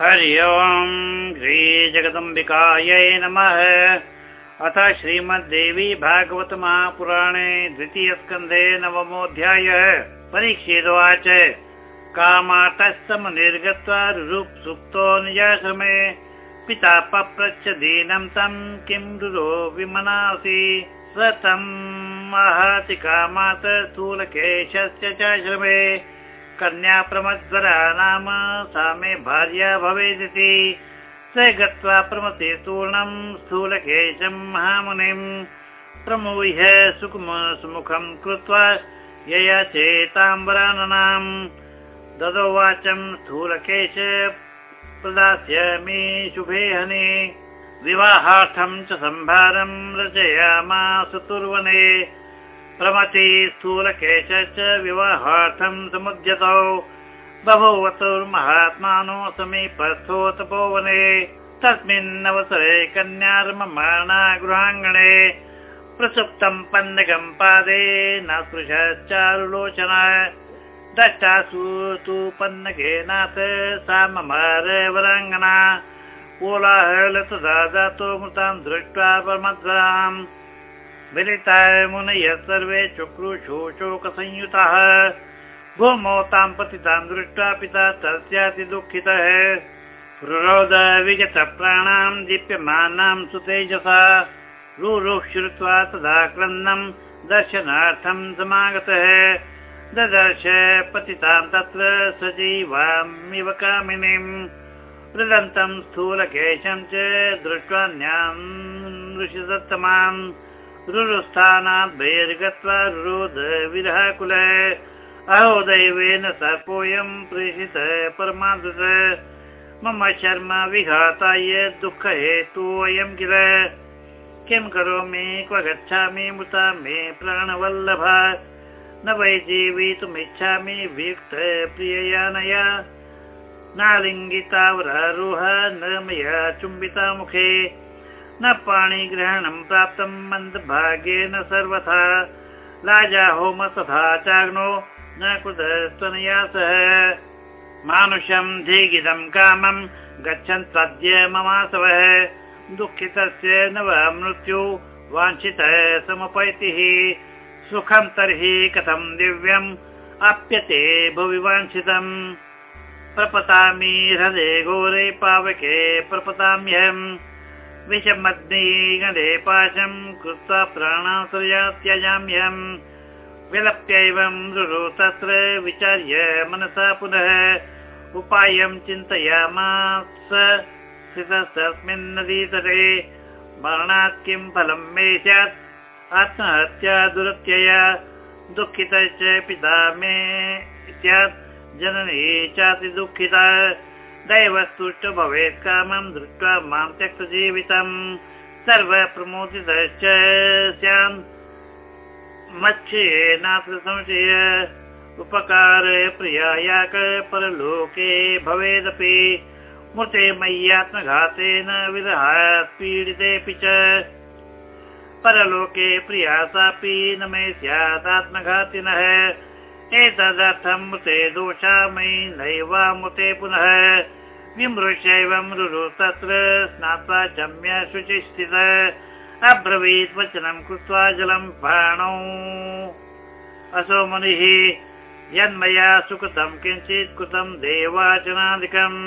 हरि ओम् श्रीजगदम्बिकायै नमः। अथ श्रीमद्देवी भागवत महापुराणे द्वितीयस्कन्धे नवमोऽध्यायः। परीक्षेदवाच कामातस्तमनिर्गत्वा रुक्तो निजाश्रमे पिता पप्रच्छ दीनं तं किं रुरो विमनासि। स तं महति कामात् स्थूलकेशस्य चाश्रमे कन्या प्रमद्वरा नाम सा मे भार्या भवेदिति। स गत्वा प्रमते स्थूर्णं स्थूलकेशं महामुनिं प्रमूह्य सुकुम सुमुखं कृत्वा यया चेताम्बराननाम्। ददौ वाचं स्थूलकेश प्रदास्यामि शुभे हनि। विवाहार्थं च सम्भारं रचयामास तुर्वने प्रमति च विवाहार्थं समुद्यतौ। बभूवतुर्महात्मानो समीपस्थो तपोवने। तस्मिन्नवसरे कन्यार्ममाणा गृहाङ्गणे प्रसुप्तं पन्नगं पादे न स्पृशश्चारुलोचना। दष्टासु तु पन्नगेनाथ सा ममार वराङ्गना। कोलाहल मृतां दृष्ट्वा परमद्राम् मिलिताय मुनय सर्वे चक्रुषु शोकसंयुतः भूमौ तां पतितां दृष्ट्वा पिता तस्याति दुःखितः। रुरोद विगत प्राणां दीप्यमानां सुतेजसा। रुरुः श्रुत्वा तदा क्रन्दं दर्शनार्थं समागतः। ददर्श पतितां तत्र सजीवामिव कामिनीं रुदन्तं स्थूलकेशं च दृष्ट्वा ऋषिदत्तमान् रुरुस्थानात् बहिर्गत्वा रुरोद विरहकुल। अहो दैवेन सर्पोऽयं प्रेषितः परमादृत। मम शर्म विघाताय दुःखहेतुः किल। किं करोमि, क्व गच्छामि मृता मे प्राणवल्लभ। न वै जीवितुमिच्छामि विक्त प्रिययानया। नालिङ्गितावरारोह न मया चुम्बिता मुखे न पाणिग्रहणं प्राप्तं मन्दभाग्येन सर्वथा। लाजा होम तथा चाग्नो न कुतस्तनया सह। मानुषं धीगिदं कामं गच्छन् सद्य ममासवः दुःखितस्य न वा मृत्यु वाञ्छितः समुपैतिः। सुखं तर्हि कथं दिव्यम् आप्यते भुवि वाञ्छितम्। प्रपतामि हृदये घोरे पावके प्रपताम्यहम् पाशं कृत्वा प्राणासृजा त्यजाम्यहम् विलप्यैवं रुरु तत्र विचार्य मनसा पुनः उपायं चिन्तयामास स्थितस्तस्मिन् नदीतटे मरणात् किं फलं मे स्यात्? आत्महत्या दुरत्यया दुःखितश्च पिता मे स्यात्। जननी चाति दुःखिता दैवस्तुष्ट भवेत् कामं दृष्ट्वा माँ त्यक्तजीवितं सर्वप्रमोदितश्च स्यान् मत्स्येनात्र संशय उपकार प्रियायाक परलोके भवेदपि मृते मय्यात्मघातेन विरहात् पीडितेऽपि च। परलोके प्रिया सापि न मे स्यादात्मघातिनः। एतदर्थं मृते दोषा मयि नैवामुते पुनः विमृश्यैवं रुरु तत्र स्नात्वा चम्य शुचिस्थित अब्रवीत् वचनं कृत्वा जलं पाणौ असो मुनिः यन्मया सुकृतं किञ्चित् कृतं देवाचनादिकम्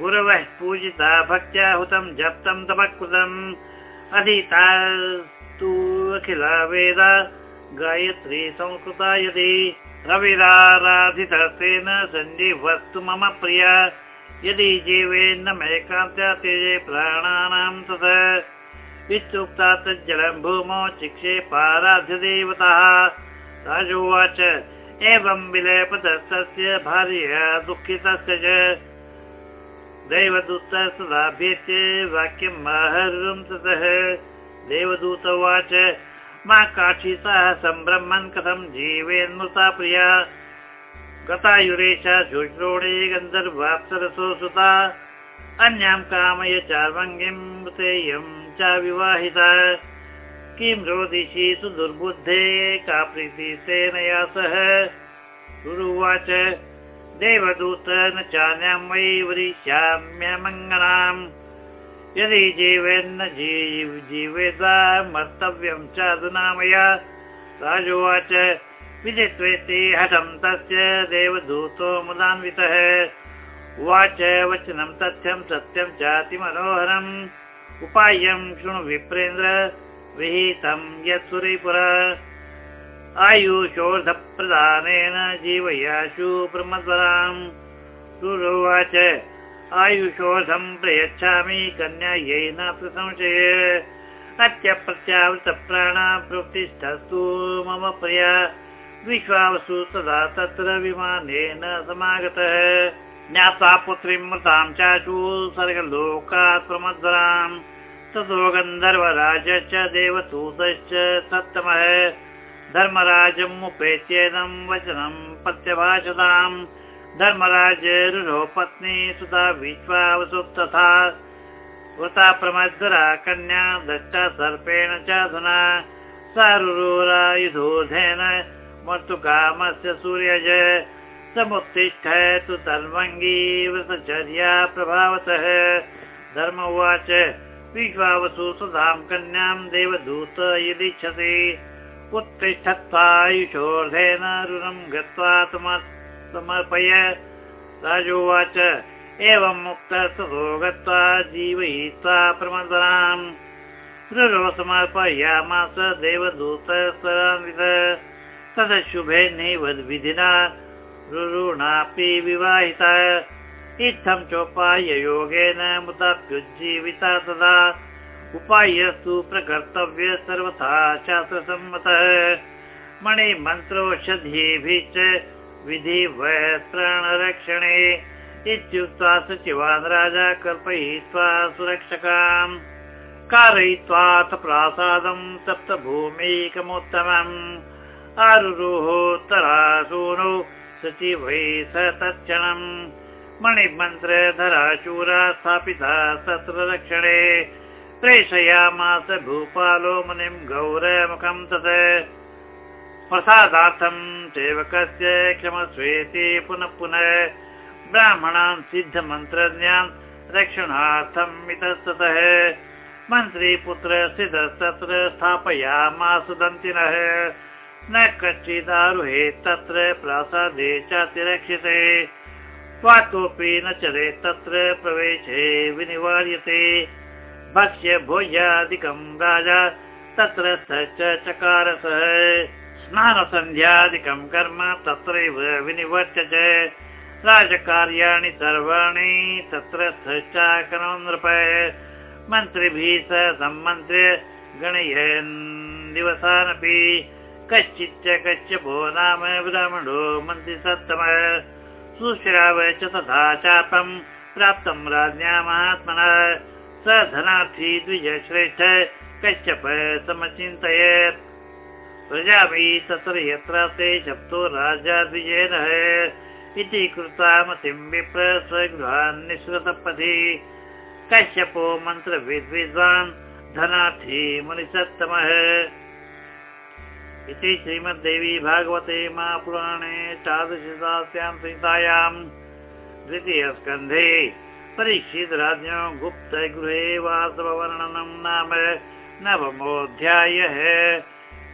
गुरवः पूजिता भक्त्या हुतं जप्तं तपकृतम्। अधीता तु अखिला वेदा गायत्री संस्कृता यदि रविराराधितेन सञ्जीवस्तु मम प्रिया। यदि जीवेन्न मेकान्त्या तेजे प्राणानां तत्। इत्युक्ता तज्जलं भूमौ चिक्षे पाराध्यदेवतः राजोवाच एवं विलेपतस्य भार्या दुःखितस्य च। दैवदूत सदाभ्येत्य वाक्यम् आहर्वं ततः। देवदूत उवाच मा काक्षी सह सम्ब्रह्मन् कथं जीवेन्मृता प्रिया गतायुरेषा शुश्रोणे गन्धर्वाप्सरसो सुता अन्यां कामय चार्वङ्गिं मृतेयं च विवाहिता। किं रोदिषि सुदुर्बुद्धे का प्रीति सेनया सह? गुरुवाच देवदूत न चान्यां वै वरिष्याम्यमङ्गलाम् यदि जीवेन्न जीव जीवेद्वा मर्तव्यं च अधुना मया। राजोवाच विदित्वेति हठं तस्य देवदूतो मुदान्वितः। उवाच वचनं तथ्यं सत्यं चातिमनोहरम्। उपायं शृणु विप्रेन्द्र विहितं यत् सुरीपुर। आयुषोर्धप्रदानेन जीवयाशु सुरोवाच आयुषोर्धं प्रयच्छामि कन्यायै न संशय अत्य प्रत्यावृतप्राणा प्रतिष्ठस्तु मम प्रिया। विश्वावसु तदा तत्र विमानेन समागतः। ज्ञात्वा पुत्रीं मृतां चाशु सर्गलोकात् प्रमद्वराम् ततो गन्धर्वराज च देवसूतश्च सत्तमः धर्मराजमुपेत्येदं वचनं प्रत्यभाषताम् धर्मराज रुरो पत्नी सुता विश्वावसु तथा वृता प्रमद्वरा कन्या दत्ता सर्पेण च अधुना। सारुरायुधोधेन मर्तुकामस्य सूर्यज। समुत्तिष्ठ तु तन्वङ्गी वृतचर्या प्रभावतः। धर्म उवाच विश्वावसु सुधां कन्यां देवदूत यदिच्छति उत्तिष्ठत्वायुषोर्धेन ऋणं गत्वा समर्पय राजोवाच। एवं मुक्तः ततो गत्वा जीवयित्वा प्रमदराम् ऋरो समर्पयामास देवदूत नैवद्विधिना रुरुणापि विवाहिता। इत्थं चोपाय योगेन मुदाप्युज्जीविता तदा। उपायस्तु प्रकर्तव्य सर्वथा शास्त्रसम्मतः। मणिमन्त्रोषधीभिः च विधिवस्त्राणरक्षणे इत्युक्त्वा सचिवान् राजा कल्पयित्वा सुरक्षकान् कारयित्वाथ प्रासादं सप्तभूमिकमुत्तमम्। आरुरोहोत्तरासूनो सचिवै स तत्क्षणम्। मणिमन्त्रधराशूरा स्थापिता शस्त्ररक्षणे प्रेषयामास भूपालो मुनिं गौरमुखं तत् प्रसादार्थं सेवकस्य क्षमस्वेति पुनः पुनः ब्राह्मणान् सिद्धमन्त्रज्ञान् रक्षणार्थम् इतस्ततः मन्त्रीपुत्र स्थितस्तत्र स्थापयामास दन्तिनः। न कश्चिदारुहे तत्र प्रासादे चातिरक्षिते स्वातोऽपि न चरेत् तत्र प्रवेशे विनिवार्यते। भक्ष्य भोज्यादिकं राजा तत्र स च चकारसः। स्नानसन्ध्यादिकं कर्म तत्रैव विनिवर्त्य च राजकार्याणि सर्वाणि तत्र मन्त्रिभिः सह सम्मन्त्र्य गणयन् दिवसानपि। कश्चिच्च कश्चपो नाम ब्राह्मणो मन्त्रि सुश्राव च तथा चापं प्राप्तं राज्ञा महात्मनः। स धनार्थी द्विजश्रेष्ठ कश्चप समचिन्तयत् प्रजाभिः तत्र यत्र ते शप्तो राजा द्विजेनः इति कृत्वा मतिं विप्र स्वगृहान् निःसृतपथि। कश्यपो मन्त्रविद्विद्वान् धनार्थी इति श्रीमद्देवी भागवते महापुराणे तादृशस्यां संहितायां द्वितीयस्कन्धे परीक्षितराज्ञो गुप्तगृहे वासववर्णनं नाम नवमोऽध्यायः